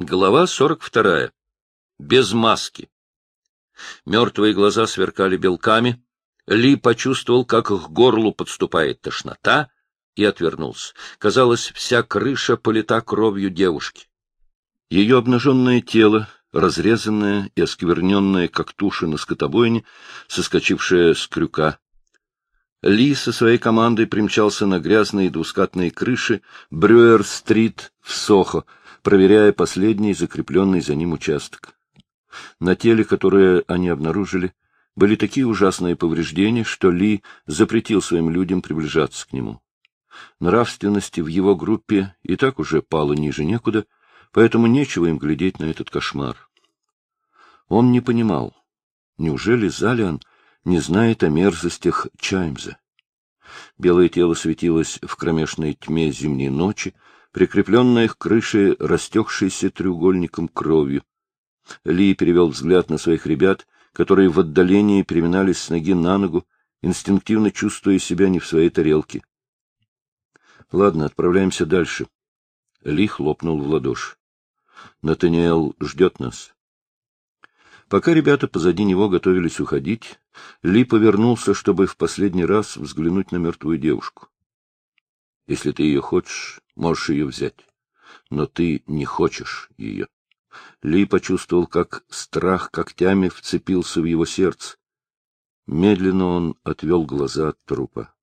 Глава 42. Без маски. Мертвые глаза сверкали белками. Ли почувствовал, как к горлу подступает тошнота, и отвернулся. Казалось, вся крыша полита кровью девушки. Ее обнаженное тело, разрезанное и оскверненное, как туша на скотобойне, соскочившая с крюка. Ли со своей командой примчался на грязные двускатные крыши Брюер-стрит в Сохо, проверяя последний закрепленный за ним участок. На теле, которое они обнаружили, были такие ужасные повреждения, что Ли запретил своим людям приближаться к нему. Нравственности в его группе и так уже пало ниже некуда, поэтому нечего им глядеть на этот кошмар. Он не понимал, неужели Залиан не знает о мерзостях Чаймза? Белое тело светилось в кромешной тьме зимней ночи, прикрепленная к крыше растекшейся треугольником кровью. Ли перевел взгляд на своих ребят, которые в отдалении переминались с ноги на ногу, инстинктивно чувствуя себя не в своей тарелке. — Ладно, отправляемся дальше. Ли хлопнул в ладоши. — Натаниэл ждет нас. Пока ребята позади него готовились уходить, Ли повернулся, чтобы в последний раз взглянуть на мертвую девушку. — Если ты ее хочешь, Можешь ее взять. Но ты не хочешь ее. Ли почувствовал, как страх когтями вцепился в его сердце. Медленно он отвел глаза от трупа.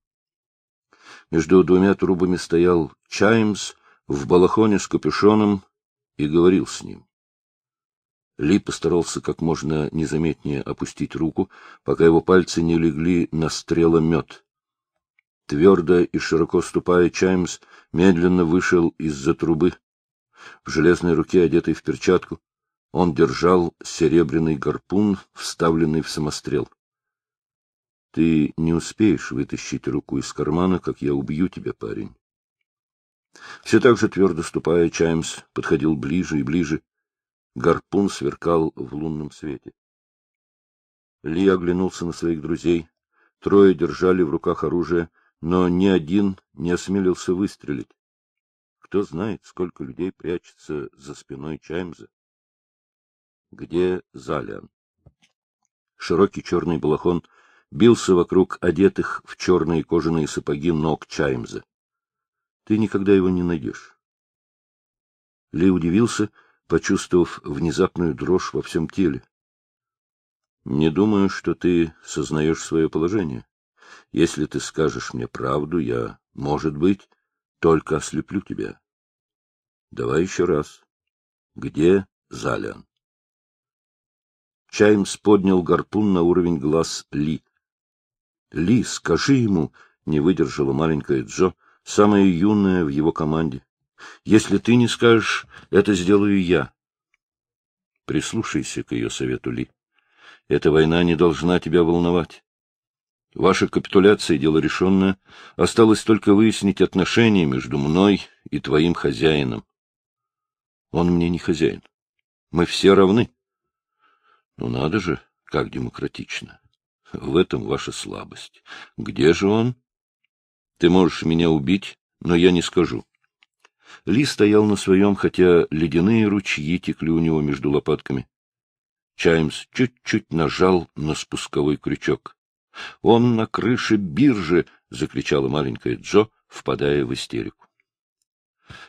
Между двумя трубами стоял Чаймс в балахоне с капюшоном и говорил с ним. Ли постарался как можно незаметнее опустить руку, пока его пальцы не легли на стреломет. Твердо и широко ступая, Чаймс медленно вышел из-за трубы. В железной руке, одетый в перчатку, он держал серебряный гарпун, вставленный в самострел. — Ты не успеешь вытащить руку из кармана, как я убью тебя, парень. Все так же твердо ступая, Чаймс подходил ближе и ближе. Гарпун сверкал в лунном свете. Ли оглянулся на своих друзей. Трое держали в руках оружие — но ни один не осмелился выстрелить. Кто знает, сколько людей прячется за спиной Чаймза. Где Залиан? Широкий черный балахон бился вокруг одетых в черные кожаные сапоги ног Чаймза. Ты никогда его не найдешь. Ли удивился, почувствовав внезапную дрожь во всем теле. — Не думаю, что ты сознаешь свое положение. Если ты скажешь мне правду, я, может быть, только ослеплю тебя. Давай еще раз. Где Залян? Чаймс поднял гарпун на уровень глаз Ли. — Ли, скажи ему, — не выдержала маленькая Джо, самая юная в его команде. — Если ты не скажешь, это сделаю я. Прислушайся к ее совету, Ли. Эта война не должна тебя волновать. Ваша капитуляция — дело решенное. Осталось только выяснить отношения между мной и твоим хозяином. Он мне не хозяин. Мы все равны. Ну, надо же, как демократично. В этом ваша слабость. Где же он? Ты можешь меня убить, но я не скажу. Ли стоял на своем, хотя ледяные ручьи текли у него между лопатками. Чаймс чуть-чуть нажал на спусковой крючок. — Он на крыше биржи! — закричала маленькая Джо, впадая в истерику.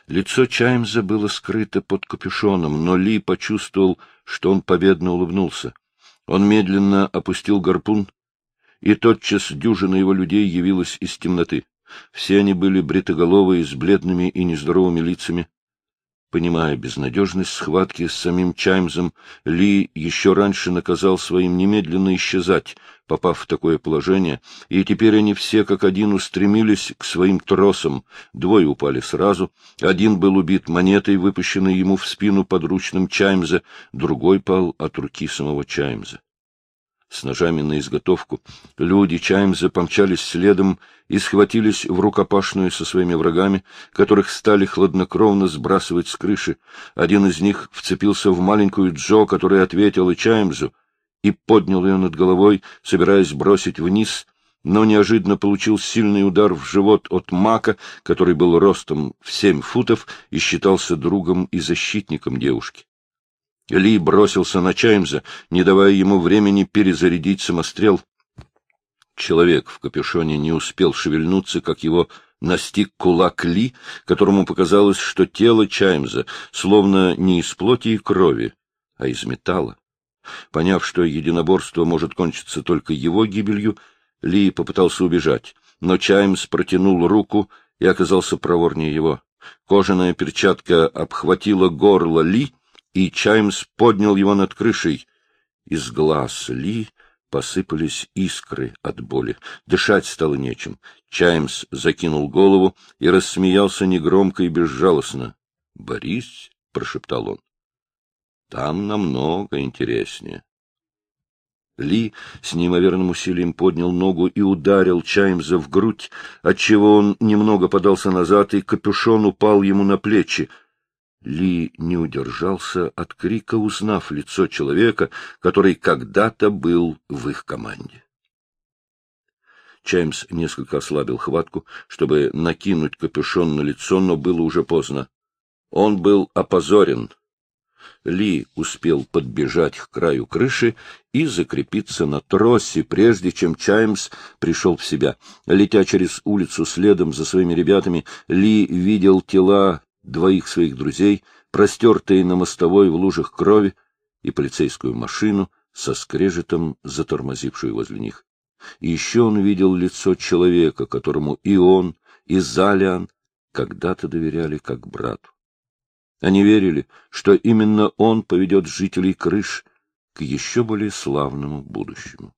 Лицо Чаймза было скрыто под капюшоном, но Ли почувствовал, что он победно улыбнулся. Он медленно опустил гарпун, и тотчас дюжина его людей явилась из темноты. Все они были бритоголовые, с бледными и нездоровыми лицами. Понимая безнадежность схватки с самим Чаймзом, Ли еще раньше наказал своим немедленно исчезать, попав в такое положение, и теперь они все как один устремились к своим тросам. Двое упали сразу, один был убит монетой, выпущенной ему в спину подручным Чаймза, другой пал от руки самого Чаймза с ножами на изготовку. Люди Чаймза помчались следом и схватились в рукопашную со своими врагами, которых стали хладнокровно сбрасывать с крыши. Один из них вцепился в маленькую Джо, которая ответила Чаймзу, и поднял ее над головой, собираясь бросить вниз, но неожиданно получил сильный удар в живот от Мака, который был ростом в семь футов и считался другом и защитником девушки. Ли бросился на Чаймза, не давая ему времени перезарядить самострел. Человек в капюшоне не успел шевельнуться, как его настиг кулак Ли, которому показалось, что тело Чаймза словно не из плоти и крови, а из металла. Поняв, что единоборство может кончиться только его гибелью, Ли попытался убежать, но Чаймс протянул руку и оказался проворнее его. Кожаная перчатка обхватила горло Ли, и Чаймс поднял его над крышей. Из глаз Ли посыпались искры от боли. Дышать стало нечем. Чаймс закинул голову и рассмеялся негромко и безжалостно. — Борис, — прошептал он, — там намного интереснее. Ли с неимоверным усилием поднял ногу и ударил Чаймза в грудь, отчего он немного подался назад, и капюшон упал ему на плечи. Ли не удержался от крика, узнав лицо человека, который когда-то был в их команде. Чаймс несколько ослабил хватку, чтобы накинуть капюшон на лицо, но было уже поздно. Он был опозорен. Ли успел подбежать к краю крыши и закрепиться на тросе, прежде чем Чаймс пришел в себя. Летя через улицу следом за своими ребятами, Ли видел тела двоих своих друзей, простертые на мостовой в лужах крови, и полицейскую машину со скрежетом, затормозившую возле них. И еще он видел лицо человека, которому и он, и Залиан когда-то доверяли как брату. Они верили, что именно он поведет жителей крыш к еще более славному будущему.